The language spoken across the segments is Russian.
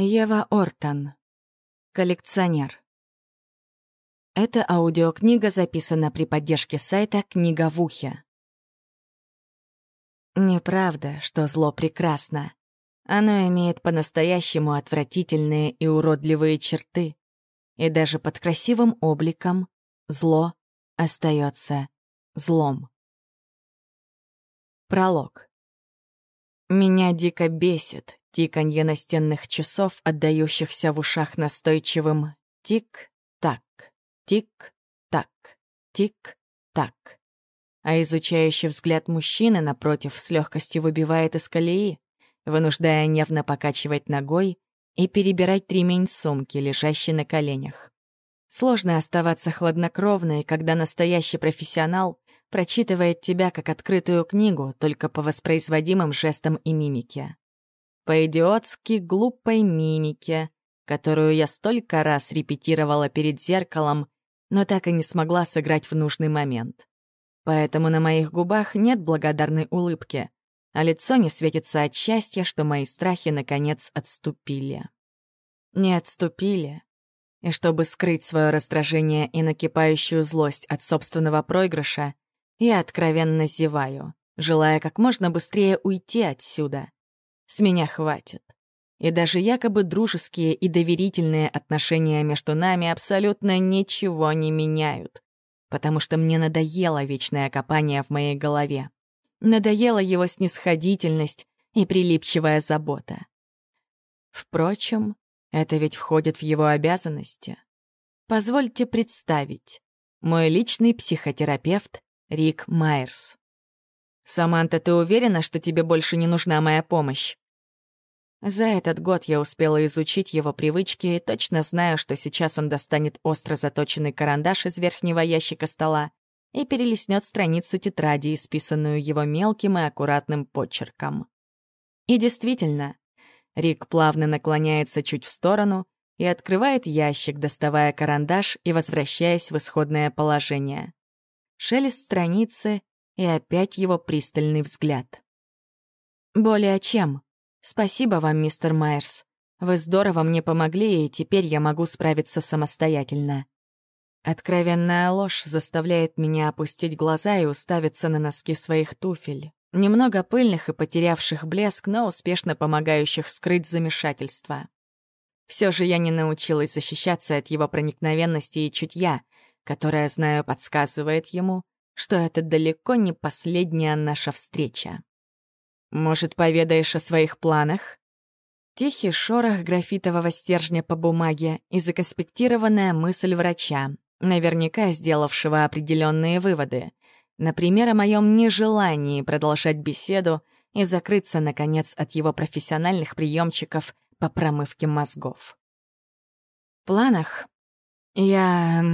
Ева Ортон. Коллекционер. Эта аудиокнига записана при поддержке сайта «Книга в ухе». Неправда, что зло прекрасно. Оно имеет по-настоящему отвратительные и уродливые черты. И даже под красивым обликом зло остается злом. Пролог. Меня дико бесит, тиканье настенных часов, отдающихся в ушах настойчивым тик-так, тик-так, тик-так. А изучающий взгляд мужчины, напротив, с легкостью выбивает из колеи, вынуждая нервно покачивать ногой и перебирать ремень сумки, лежащей на коленях. Сложно оставаться хладнокровной, когда настоящий профессионал прочитывает тебя как открытую книгу, только по воспроизводимым жестам и мимике по-идиотски глупой мимике, которую я столько раз репетировала перед зеркалом, но так и не смогла сыграть в нужный момент. Поэтому на моих губах нет благодарной улыбки, а лицо не светится от счастья, что мои страхи наконец отступили. Не отступили. И чтобы скрыть свое раздражение и накипающую злость от собственного проигрыша, я откровенно зеваю, желая как можно быстрее уйти отсюда. С меня хватит. И даже якобы дружеские и доверительные отношения между нами абсолютно ничего не меняют. Потому что мне надоело вечное копание в моей голове. Надоела его снисходительность и прилипчивая забота. Впрочем, это ведь входит в его обязанности. Позвольте представить. Мой личный психотерапевт Рик Майерс. «Саманта, ты уверена, что тебе больше не нужна моя помощь?» За этот год я успела изучить его привычки и точно знаю, что сейчас он достанет остро заточенный карандаш из верхнего ящика стола и перелистнет страницу тетради, исписанную его мелким и аккуратным почерком. И действительно, Рик плавно наклоняется чуть в сторону и открывает ящик, доставая карандаш и возвращаясь в исходное положение. Шелест страницы, и опять его пристальный взгляд. «Более чем. Спасибо вам, мистер Майерс. Вы здорово мне помогли, и теперь я могу справиться самостоятельно». Откровенная ложь заставляет меня опустить глаза и уставиться на носки своих туфель. Немного пыльных и потерявших блеск, но успешно помогающих скрыть замешательство. Все же я не научилась защищаться от его проникновенности и чутья, которое, знаю, подсказывает ему, что это далеко не последняя наша встреча. Может, поведаешь о своих планах? Тихий шорох графитового стержня по бумаге и законспектированная мысль врача, наверняка сделавшего определенные выводы. Например, о моем нежелании продолжать беседу и закрыться, наконец, от его профессиональных приемчиков по промывке мозгов. В планах я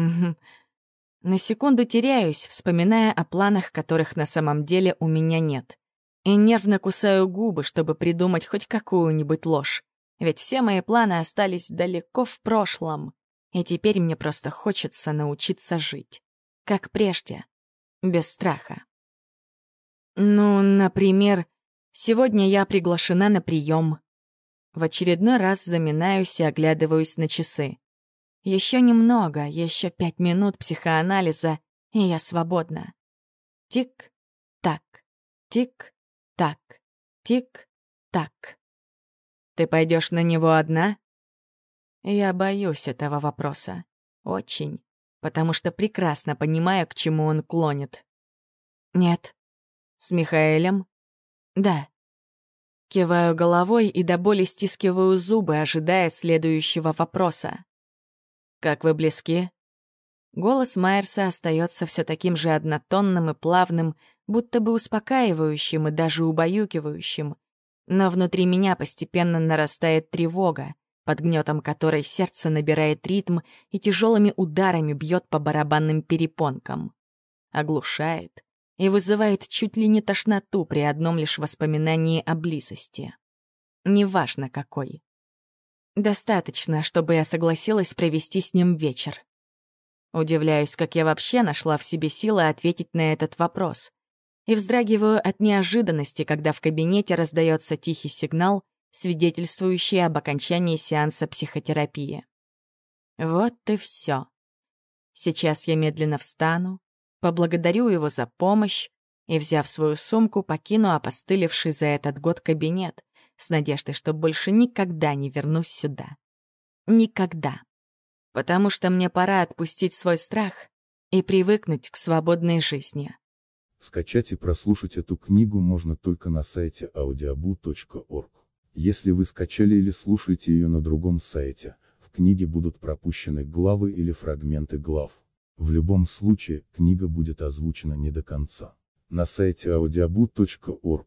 на секунду теряюсь, вспоминая о планах, которых на самом деле у меня нет. И нервно кусаю губы, чтобы придумать хоть какую-нибудь ложь. Ведь все мои планы остались далеко в прошлом. И теперь мне просто хочется научиться жить. Как прежде. Без страха. Ну, например, сегодня я приглашена на прием. В очередной раз заминаюсь и оглядываюсь на часы. Еще немного, еще пять минут психоанализа, и я свободна. Тик-так, тик-так, тик-так. Ты пойдешь на него одна? Я боюсь этого вопроса. Очень. Потому что прекрасно понимаю, к чему он клонит. Нет. С Михаэлем? Да. Киваю головой и до боли стискиваю зубы, ожидая следующего вопроса. «Как вы близки?» Голос Майерса остается все таким же однотонным и плавным, будто бы успокаивающим и даже убаюкивающим. Но внутри меня постепенно нарастает тревога, под гнетом которой сердце набирает ритм и тяжелыми ударами бьет по барабанным перепонкам. Оглушает и вызывает чуть ли не тошноту при одном лишь воспоминании о близости. Неважно какой. Достаточно, чтобы я согласилась провести с ним вечер. Удивляюсь, как я вообще нашла в себе силы ответить на этот вопрос. И вздрагиваю от неожиданности, когда в кабинете раздается тихий сигнал, свидетельствующие об окончании сеанса психотерапии. Вот и все. Сейчас я медленно встану, поблагодарю его за помощь и, взяв свою сумку, покину опостылевший за этот год кабинет с надеждой, что больше никогда не вернусь сюда. Никогда. Потому что мне пора отпустить свой страх и привыкнуть к свободной жизни. Скачать и прослушать эту книгу можно только на сайте audiobu.org. Если вы скачали или слушаете ее на другом сайте, в книге будут пропущены главы или фрагменты глав. В любом случае, книга будет озвучена не до конца. На сайте audiobu.org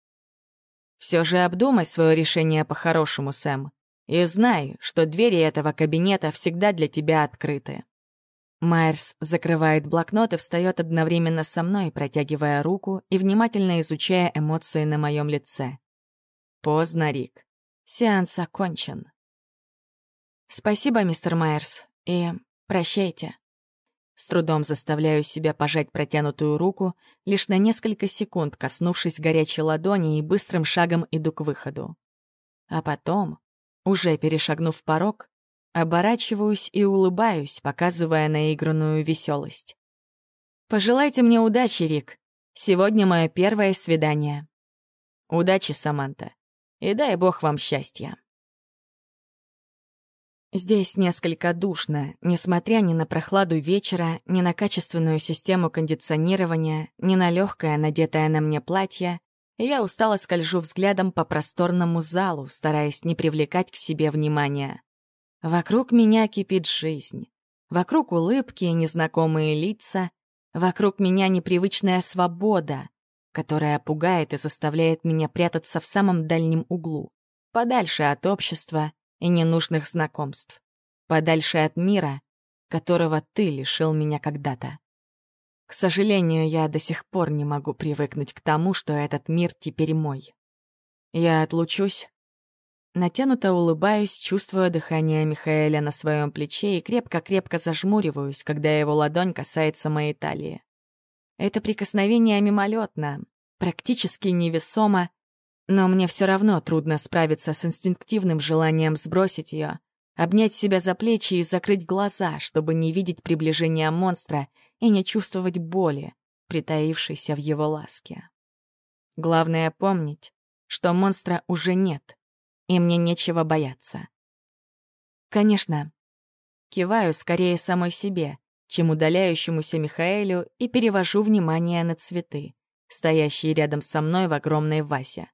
Все же обдумай свое решение по-хорошему, Сэм. И знай, что двери этого кабинета всегда для тебя открыты. Майерс закрывает блокнот и встает одновременно со мной, протягивая руку и внимательно изучая эмоции на моем лице. Поздно, Рик. Сеанс окончен. Спасибо, мистер Майерс, и прощайте. С трудом заставляю себя пожать протянутую руку, лишь на несколько секунд коснувшись горячей ладони и быстрым шагом иду к выходу. А потом, уже перешагнув порог, оборачиваюсь и улыбаюсь, показывая наигранную веселость. «Пожелайте мне удачи, Рик. Сегодня мое первое свидание. Удачи, Саманта. И дай бог вам счастья». Здесь несколько душно, несмотря ни на прохладу вечера, ни на качественную систему кондиционирования, ни на легкое, надетое на мне платье, я устало скольжу взглядом по просторному залу, стараясь не привлекать к себе внимания. Вокруг меня кипит жизнь. Вокруг улыбки и незнакомые лица. Вокруг меня непривычная свобода, которая пугает и заставляет меня прятаться в самом дальнем углу, подальше от общества и ненужных знакомств, подальше от мира, которого ты лишил меня когда-то. К сожалению, я до сих пор не могу привыкнуть к тому, что этот мир теперь мой. Я отлучусь. Натянуто улыбаюсь, чувствуя дыхание Михаэля на своем плече и крепко-крепко зажмуриваюсь, когда его ладонь касается моей талии. Это прикосновение мимолетно, практически невесомо, но мне все равно трудно справиться с инстинктивным желанием сбросить ее, обнять себя за плечи и закрыть глаза, чтобы не видеть приближения монстра и не чувствовать боли, притаившейся в его ласке. Главное помнить, что монстра уже нет, и мне нечего бояться. Конечно, киваю скорее самой себе, чем удаляющемуся Михаэлю, и перевожу внимание на цветы, стоящие рядом со мной в огромной васе.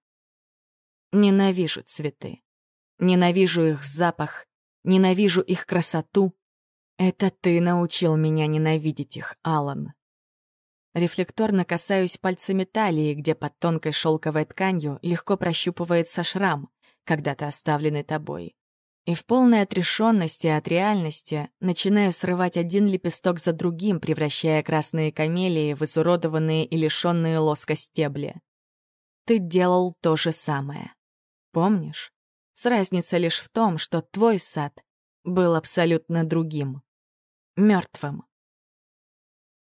Ненавижу цветы. Ненавижу их запах. Ненавижу их красоту. Это ты научил меня ненавидеть их, Алан. Рефлекторно касаюсь пальцами талии, где под тонкой шелковой тканью легко прощупывается шрам, когда-то оставленный тобой. И в полной отрешенности от реальности начинаю срывать один лепесток за другим, превращая красные камелии в изуродованные и лишенные лоска стебли. Ты делал то же самое. Помнишь? С разницей лишь в том, что твой сад был абсолютно другим. мертвым.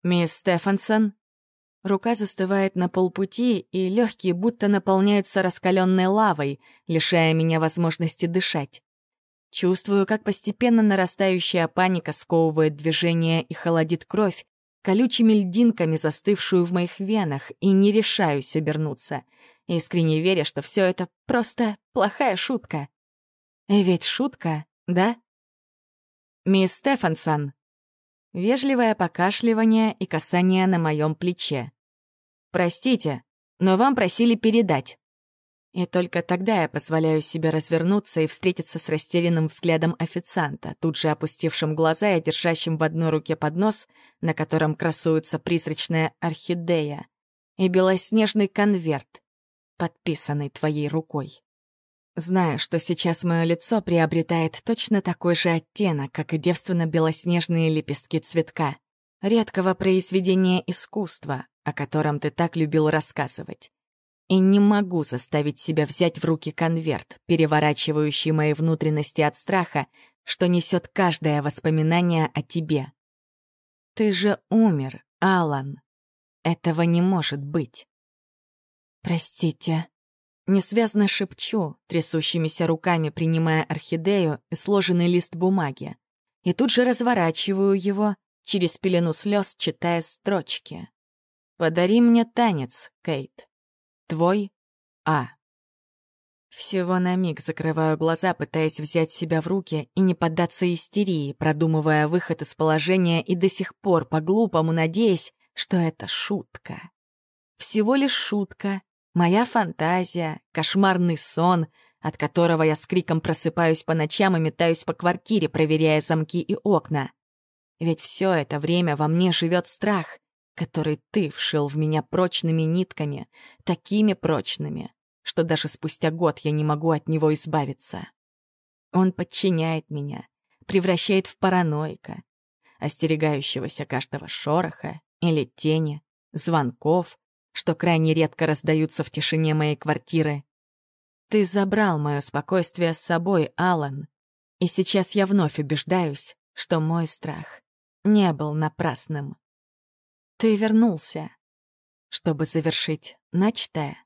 «Мисс Стефансон?» Рука застывает на полпути, и легкие будто наполняются раскаленной лавой, лишая меня возможности дышать. Чувствую, как постепенно нарастающая паника сковывает движение и холодит кровь, колючими льдинками застывшую в моих венах, и не решаюсь обернуться — искренне веря, что все это просто плохая шутка. Ведь шутка, да? «Мисс Стефансон!» Вежливое покашливание и касание на моем плече. «Простите, но вам просили передать». И только тогда я позволяю себе развернуться и встретиться с растерянным взглядом официанта, тут же опустившим глаза и держащим в одной руке поднос, на котором красуется призрачная орхидея, и белоснежный конверт, подписанный твоей рукой. Знаю, что сейчас мое лицо приобретает точно такой же оттенок, как и девственно-белоснежные лепестки цветка, редкого произведения искусства, о котором ты так любил рассказывать. И не могу заставить себя взять в руки конверт, переворачивающий мои внутренности от страха, что несет каждое воспоминание о тебе. Ты же умер, Алан. Этого не может быть. Простите. Несвязно шепчу, трясущимися руками принимая орхидею и сложенный лист бумаги. И тут же разворачиваю его, через пелену слез читая строчки. «Подари мне танец, Кейт. Твой А». Всего на миг закрываю глаза, пытаясь взять себя в руки и не поддаться истерии, продумывая выход из положения и до сих пор по-глупому надеясь, что это шутка. Всего лишь шутка, Моя фантазия, кошмарный сон, от которого я с криком просыпаюсь по ночам и метаюсь по квартире, проверяя замки и окна. Ведь все это время во мне живет страх, который ты вшил в меня прочными нитками, такими прочными, что даже спустя год я не могу от него избавиться. Он подчиняет меня, превращает в параноика, остерегающегося каждого шороха или тени, звонков, что крайне редко раздаются в тишине моей квартиры. Ты забрал мое спокойствие с собой, Алан, и сейчас я вновь убеждаюсь, что мой страх не был напрасным. Ты вернулся, чтобы завершить начатое.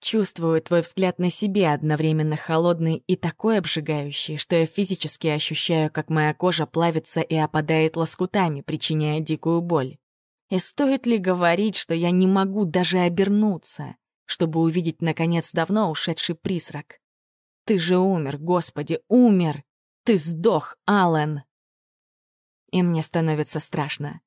Чувствую твой взгляд на себе одновременно холодный и такой обжигающий, что я физически ощущаю, как моя кожа плавится и опадает лоскутами, причиняя дикую боль. И стоит ли говорить, что я не могу даже обернуться, чтобы увидеть, наконец, давно ушедший призрак? Ты же умер, Господи, умер! Ты сдох, Аллен! И мне становится страшно.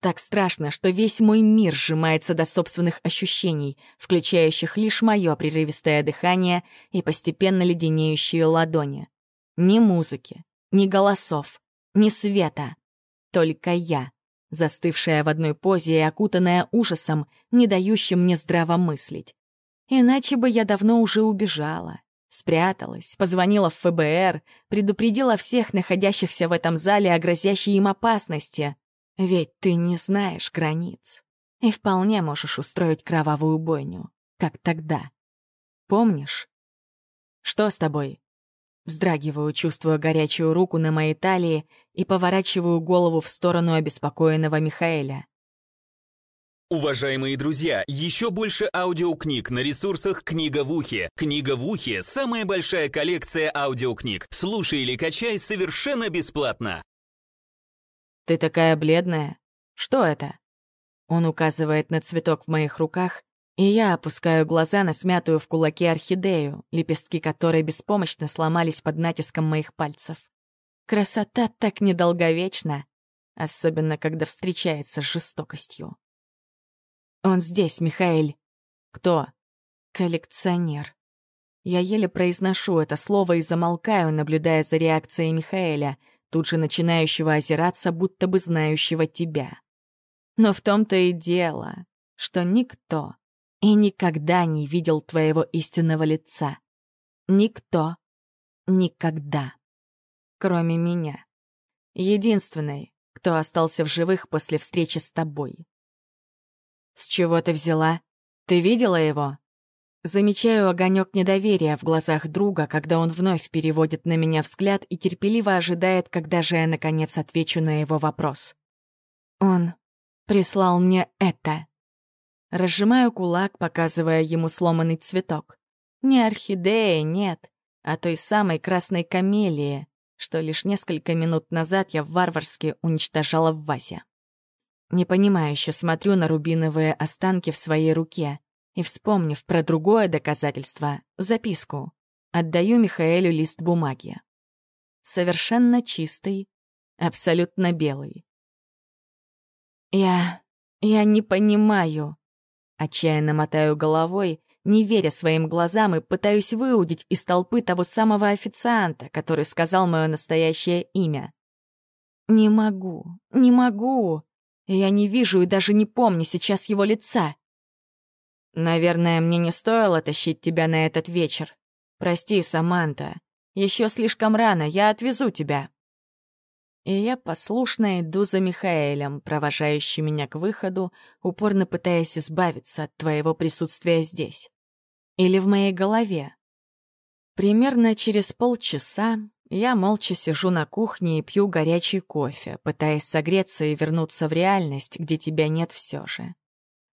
Так страшно, что весь мой мир сжимается до собственных ощущений, включающих лишь мое прерывистое дыхание и постепенно леденеющие ладони. Ни музыки, ни голосов, ни света. Только я, застывшая в одной позе и окутанная ужасом, не дающим мне здраво мыслить. Иначе бы я давно уже убежала, спряталась, позвонила в ФБР, предупредила всех находящихся в этом зале о грозящей им опасности. Ведь ты не знаешь границ и вполне можешь устроить кровавую бойню, как тогда. Помнишь? Что с тобой? Вздрагиваю, чувствуя горячую руку на моей талии и поворачиваю голову в сторону обеспокоенного Михаэля. Уважаемые друзья, еще больше аудиокниг на ресурсах «Книга в ухе». «Книга в ухе» — самая большая коллекция аудиокниг. Слушай или качай совершенно бесплатно. «Ты такая бледная. Что это?» Он указывает на цветок в моих руках, и я опускаю глаза на смятую в кулаке орхидею, лепестки которой беспомощно сломались под натиском моих пальцев. Красота так недолговечна, особенно когда встречается с жестокостью. Он здесь, Михаэль. Кто? Коллекционер. Я еле произношу это слово и замолкаю, наблюдая за реакцией Михаэля, тут же начинающего озираться, будто бы знающего тебя. Но в том-то и дело, что никто и никогда не видел твоего истинного лица. Никто. Никогда. Кроме меня. Единственной, кто остался в живых после встречи с тобой. С чего ты взяла? Ты видела его? Замечаю огонек недоверия в глазах друга, когда он вновь переводит на меня взгляд и терпеливо ожидает, когда же я, наконец, отвечу на его вопрос. Он прислал мне это. Разжимаю кулак, показывая ему сломанный цветок. Не орхидея, нет, а той самой красной камелии, что лишь несколько минут назад я варварски уничтожала в вазе. Непонимающе смотрю на рубиновые останки в своей руке и, вспомнив про другое доказательство, записку, отдаю Михаэлю лист бумаги. Совершенно чистый, абсолютно белый. «Я... я не понимаю», Отчаянно мотаю головой, не веря своим глазам и пытаюсь выудить из толпы того самого официанта, который сказал мое настоящее имя. Не могу, не могу. Я не вижу и даже не помню сейчас его лица. Наверное, мне не стоило тащить тебя на этот вечер. «Прости, Саманта, еще слишком рано, я отвезу тебя». И я послушно иду за Михаэлем, провожающим меня к выходу, упорно пытаясь избавиться от твоего присутствия здесь. Или в моей голове. Примерно через полчаса я молча сижу на кухне и пью горячий кофе, пытаясь согреться и вернуться в реальность, где тебя нет все же.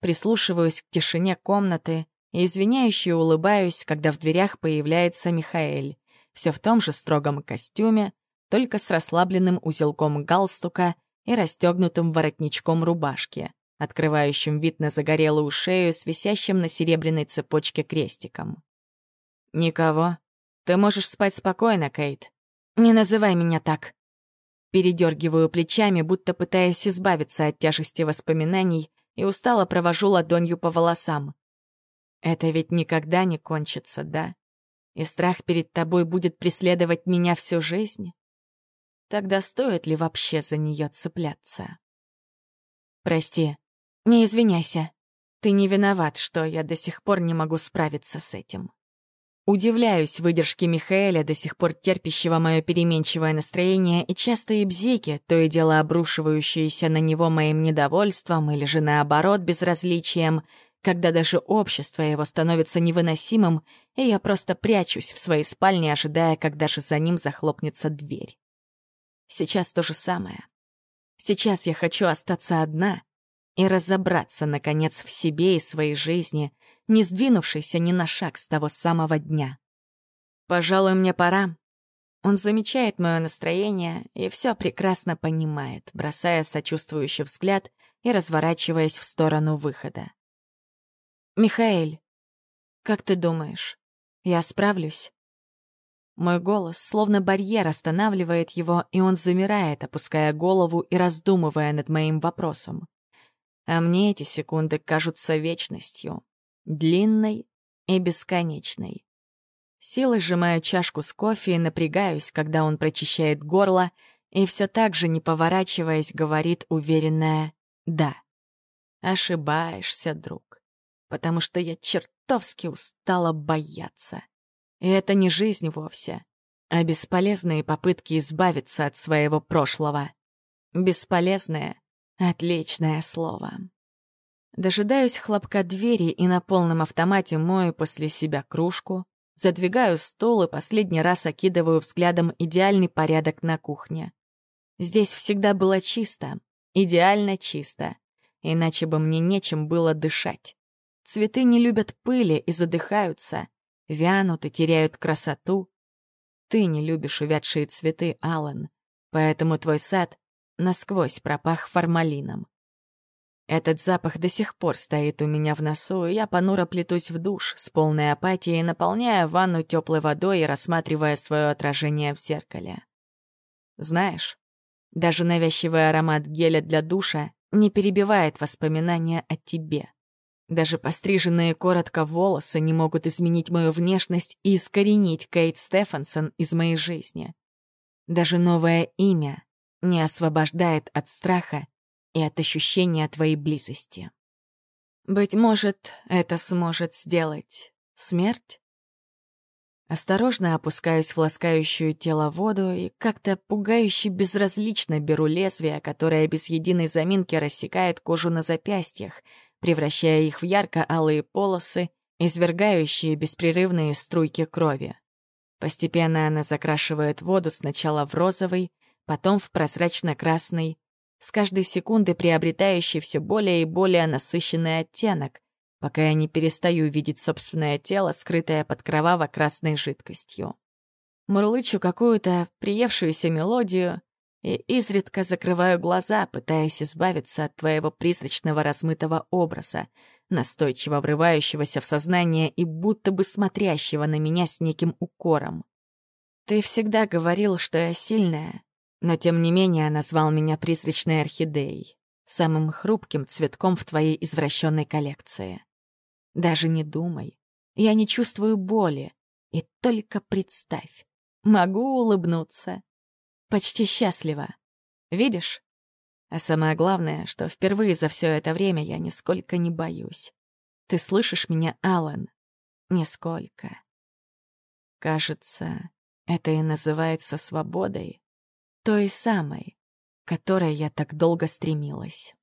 Прислушиваюсь к тишине комнаты и извиняюще улыбаюсь, когда в дверях появляется Михаэль, все в том же строгом костюме, только с расслабленным узелком галстука и расстегнутым воротничком рубашки, открывающим вид на загорелую шею с висящим на серебряной цепочке крестиком. «Никого. Ты можешь спать спокойно, Кейт. «Не называй меня так». Передергиваю плечами, будто пытаясь избавиться от тяжести воспоминаний, и устало провожу ладонью по волосам. Это ведь никогда не кончится, да? И страх перед тобой будет преследовать меня всю жизнь? Тогда стоит ли вообще за нее цепляться? Прости, не извиняйся. Ты не виноват, что я до сих пор не могу справиться с этим. Удивляюсь выдержке Михаэля, до сих пор терпящего мое переменчивое настроение и частые бзеки, то и дело обрушивающиеся на него моим недовольством или же наоборот безразличием, когда даже общество его становится невыносимым, и я просто прячусь в своей спальне, ожидая, когда же за ним захлопнется дверь. Сейчас то же самое. Сейчас я хочу остаться одна и разобраться, наконец, в себе и своей жизни, не сдвинувшийся ни на шаг с того самого дня. «Пожалуй, мне пора». Он замечает мое настроение и все прекрасно понимает, бросая сочувствующий взгляд и разворачиваясь в сторону выхода. «Михаэль, как ты думаешь, я справлюсь?» Мой голос, словно барьер, останавливает его, и он замирает, опуская голову и раздумывая над моим вопросом. А мне эти секунды кажутся вечностью длинной и бесконечной. Силой сжимаю чашку с кофе и напрягаюсь, когда он прочищает горло, и все так же, не поворачиваясь, говорит уверенное «да». Ошибаешься, друг, потому что я чертовски устала бояться. И это не жизнь вовсе, а бесполезные попытки избавиться от своего прошлого. Бесполезное — отличное слово. Дожидаюсь хлопка двери и на полном автомате мою после себя кружку, задвигаю стол и последний раз окидываю взглядом идеальный порядок на кухне. Здесь всегда было чисто, идеально чисто, иначе бы мне нечем было дышать. Цветы не любят пыли и задыхаются, вянут и теряют красоту. Ты не любишь увядшие цветы, Аллен, поэтому твой сад насквозь пропах формалином. Этот запах до сих пор стоит у меня в носу, и я понуро плетусь в душ с полной апатией, наполняя ванну теплой водой и рассматривая свое отражение в зеркале. Знаешь, даже навязчивый аромат геля для душа не перебивает воспоминания о тебе. Даже постриженные коротко волосы не могут изменить мою внешность и искоренить Кейт Стефансон из моей жизни. Даже новое имя не освобождает от страха и от ощущения твоей близости. Быть может, это сможет сделать смерть? Осторожно опускаюсь в ласкающую тело воду и как-то пугающе безразлично беру лезвие, которое без единой заминки рассекает кожу на запястьях, превращая их в ярко-алые полосы, извергающие беспрерывные струйки крови. Постепенно она закрашивает воду сначала в розовый, потом в прозрачно-красный, с каждой секунды приобретающий все более и более насыщенный оттенок, пока я не перестаю видеть собственное тело, скрытое под кроваво-красной жидкостью. Мурлычу какую-то приевшуюся мелодию и изредка закрываю глаза, пытаясь избавиться от твоего призрачного размытого образа, настойчиво врывающегося в сознание и будто бы смотрящего на меня с неким укором. Ты всегда говорил, что я сильная, но тем не менее назвал меня призрачной орхидеей, самым хрупким цветком в твоей извращенной коллекции. Даже не думай, я не чувствую боли, и только представь, могу улыбнуться. Почти счастлива. Видишь? А самое главное, что впервые за все это время я нисколько не боюсь. Ты слышишь меня, Алан? Нисколько. Кажется, это и называется свободой. Той самой, к которой я так долго стремилась.